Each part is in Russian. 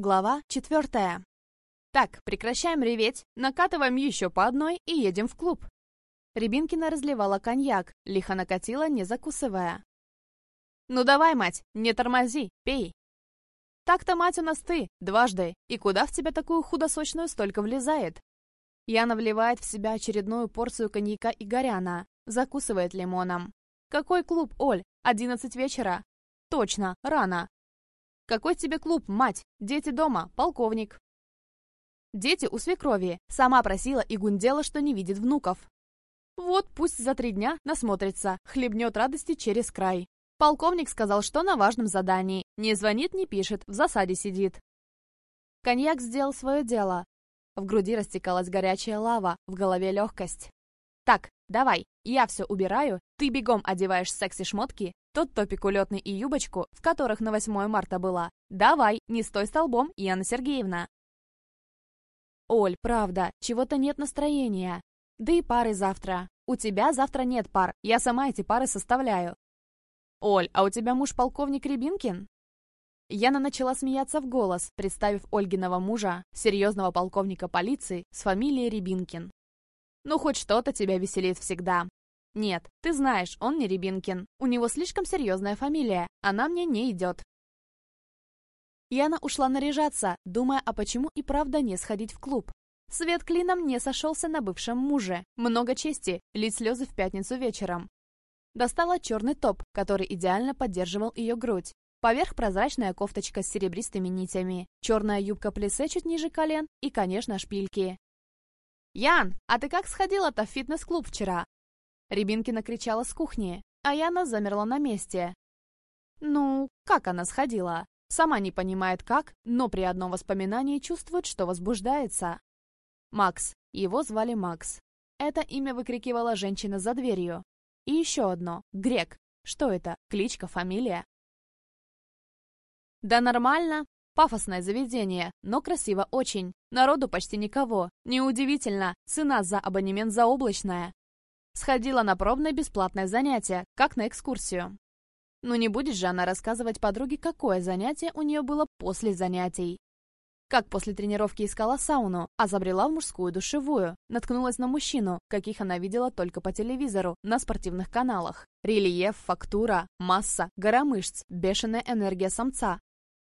Глава четвертая. Так, прекращаем реветь, накатываем еще по одной и едем в клуб. Рябинкина разливала коньяк, лихо накатила, не закусывая. «Ну давай, мать, не тормози, пей!» «Так-то, мать, у нас ты, дважды, и куда в тебя такую худосочную столько влезает?» Яна вливает в себя очередную порцию коньяка и горяна, закусывает лимоном. «Какой клуб, Оль? Одиннадцать вечера?» «Точно, рано. «Какой тебе клуб, мать? Дети дома, полковник». Дети у свекрови. Сама просила и гундела, что не видит внуков. Вот пусть за три дня насмотрится, хлебнет радости через край. Полковник сказал, что на важном задании. Не звонит, не пишет, в засаде сидит. Коньяк сделал свое дело. В груди растекалась горячая лава, в голове легкость. «Так, давай, я все убираю, ты бегом одеваешь секси-шмотки, тот топик улетный и юбочку, в которых на 8 марта была. Давай, не стой столбом, Яна Сергеевна. Оль, правда, чего-то нет настроения. Да и пары завтра. У тебя завтра нет пар, я сама эти пары составляю. Оль, а у тебя муж полковник Рябинкин? Яна начала смеяться в голос, представив Ольгиного мужа, серьезного полковника полиции с фамилией Рябинкин. Ну, хоть что-то тебя веселит всегда. Нет, ты знаешь, он не Рябинкин. У него слишком серьезная фамилия. Она мне не идет. Яна ушла наряжаться, думая, а почему и правда не сходить в клуб. Свет клином не сошелся на бывшем муже. Много чести, лить слезы в пятницу вечером. Достала черный топ, который идеально поддерживал ее грудь. Поверх прозрачная кофточка с серебристыми нитями, черная юбка плесе чуть ниже колен и, конечно, шпильки. «Ян, а ты как сходила-то в фитнес-клуб вчера?» Рябинкина кричала с кухни, а Яна замерла на месте. Ну, как она сходила? Сама не понимает как, но при одном воспоминании чувствует, что возбуждается. Макс. Его звали Макс. Это имя выкрикивала женщина за дверью. И еще одно. Грек. Что это? Кличка, фамилия? Да нормально. Пафосное заведение, но красиво очень. Народу почти никого. Неудивительно, цена за абонемент заоблачная. Сходила на пробное бесплатное занятие, как на экскурсию. Ну не будет же она рассказывать подруге, какое занятие у нее было после занятий. Как после тренировки искала сауну, а забрела в мужскую душевую, наткнулась на мужчину, каких она видела только по телевизору, на спортивных каналах. Рельеф, фактура, масса, гора мышц, бешеная энергия самца.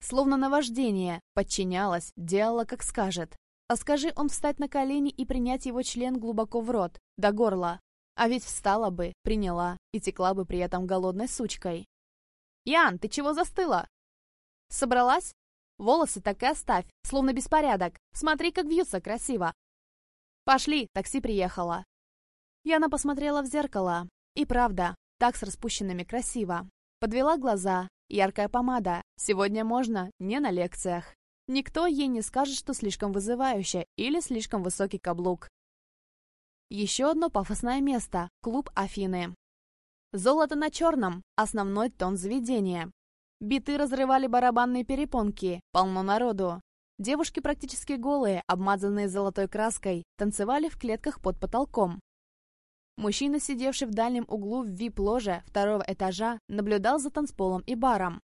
Словно наваждение, подчинялась, делала, как скажет. А скажи он встать на колени и принять его член глубоко в рот, до горла, а ведь встала бы, приняла и текла бы при этом голодной сучкой. «Ян, ты чего застыла?» «Собралась? Волосы так и оставь, словно беспорядок. Смотри, как вьются красиво». «Пошли, такси приехало». Яна посмотрела в зеркало. И правда, так с распущенными красиво. Подвела глаза, яркая помада. Сегодня можно, не на лекциях. Никто ей не скажет, что слишком вызывающе или слишком высокий каблук. Еще одно пафосное место – клуб Афины. Золото на черном – основной тон заведения. Биты разрывали барабанные перепонки, полно народу. Девушки практически голые, обмазанные золотой краской, танцевали в клетках под потолком. Мужчина, сидевший в дальнем углу в вип-ложе второго этажа, наблюдал за танцполом и баром.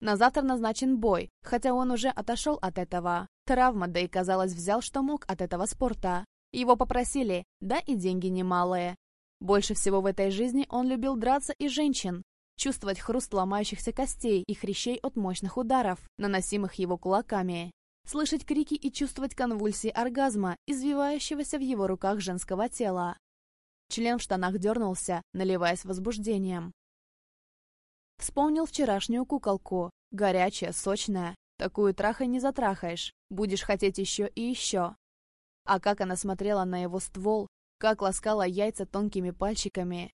На завтра назначен бой, хотя он уже отошел от этого. Травма, да и, казалось, взял, что мог от этого спорта. Его попросили, да и деньги немалые. Больше всего в этой жизни он любил драться и женщин, чувствовать хруст ломающихся костей и хрящей от мощных ударов, наносимых его кулаками, слышать крики и чувствовать конвульсии оргазма, извивающегося в его руках женского тела. Член в штанах дернулся, наливаясь возбуждением. Вспомнил вчерашнюю куколку, горячая, сочная. Такую трахай не затрахаешь, будешь хотеть еще и еще. А как она смотрела на его ствол, как ласкала яйца тонкими пальчиками.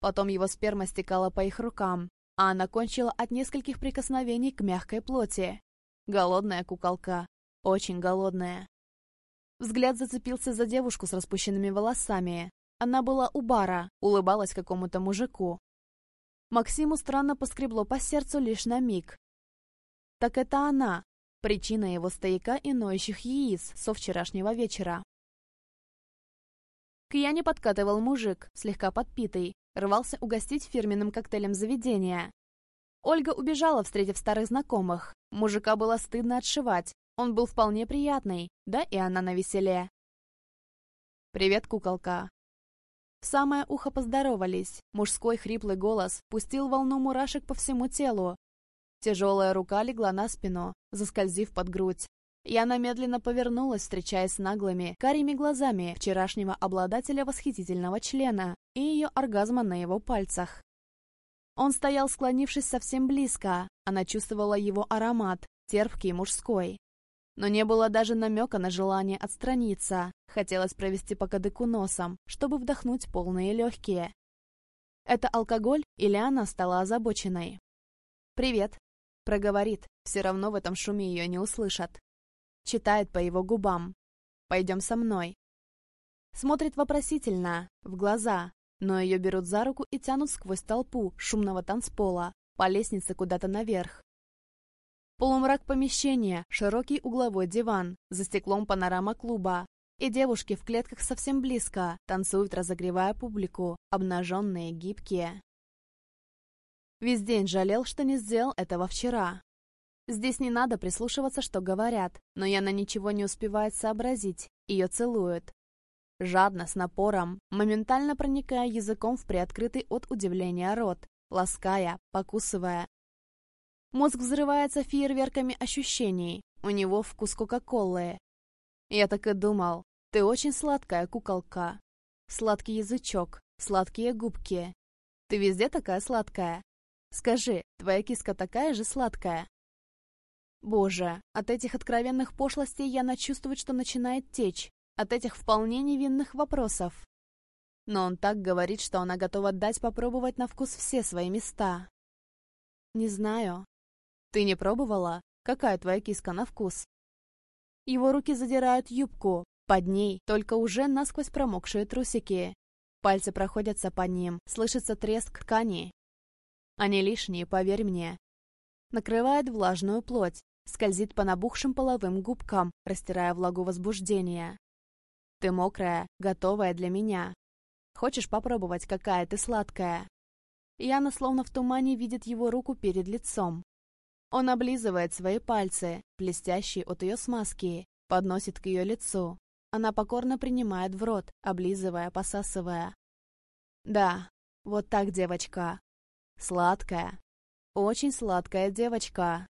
Потом его сперма стекала по их рукам, а она кончила от нескольких прикосновений к мягкой плоти. Голодная куколка. Очень голодная. Взгляд зацепился за девушку с распущенными волосами. Она была у бара, улыбалась какому-то мужику. Максиму странно поскребло по сердцу лишь на миг. Так это она, Причина его стояка и ноющих яиц со вчерашнего вечера. К Яне подкатывал мужик, слегка подпитый, рвался угостить фирменным коктейлем заведения. Ольга убежала, встретив старых знакомых. Мужика было стыдно отшивать. Он был вполне приятный, да и она навеселе. «Привет, куколка!» В самое ухо поздоровались. Мужской хриплый голос пустил волну мурашек по всему телу. Тяжелая рука легла на спину, заскользив под грудь. Яна медленно повернулась, встречаясь с наглыми, карими глазами вчерашнего обладателя восхитительного члена и ее оргазма на его пальцах. Он стоял, склонившись совсем близко. Она чувствовала его аромат, терпкий мужской. Но не было даже намека на желание отстраниться. Хотелось провести по кадыку носом, чтобы вдохнуть полные легкие. Это алкоголь или она стала озабоченной? «Привет», — проговорит, все равно в этом шуме ее не услышат. Читает по его губам. «Пойдем со мной». Смотрит вопросительно, в глаза, но ее берут за руку и тянут сквозь толпу шумного танцпола, по лестнице куда-то наверх. Полумрак помещения, широкий угловой диван, за стеклом панорама клуба. И девушки в клетках совсем близко, танцуют, разогревая публику, обнаженные, гибкие. Весь день жалел, что не сделал этого вчера. Здесь не надо прислушиваться, что говорят, но Яна ничего не успевает сообразить, ее целуют. Жадно, с напором, моментально проникая языком в приоткрытый от удивления рот, лаская, покусывая, Мозг взрывается фейерверками ощущений. У него вкус Кока-Колы. Я так и думал. Ты очень сладкая куколка. Сладкий язычок, сладкие губки. Ты везде такая сладкая. Скажи, твоя киска такая же сладкая? Боже, от этих откровенных пошлостей я начувствую, что начинает течь. От этих вполне невинных вопросов. Но он так говорит, что она готова дать попробовать на вкус все свои места. Не знаю. Ты не пробовала? Какая твоя киска на вкус? Его руки задирают юбку. Под ней только уже насквозь промокшие трусики. Пальцы проходятся по ним, слышится треск ткани. Они лишние, поверь мне. Накрывает влажную плоть, скользит по набухшим половым губкам, растирая влагу возбуждения. Ты мокрая, готовая для меня. Хочешь попробовать, какая ты сладкая? Яна словно в тумане видит его руку перед лицом. Он облизывает свои пальцы, блестящие от ее смазки, подносит к ее лицу. Она покорно принимает в рот, облизывая, посасывая. Да, вот так девочка. Сладкая. Очень сладкая девочка.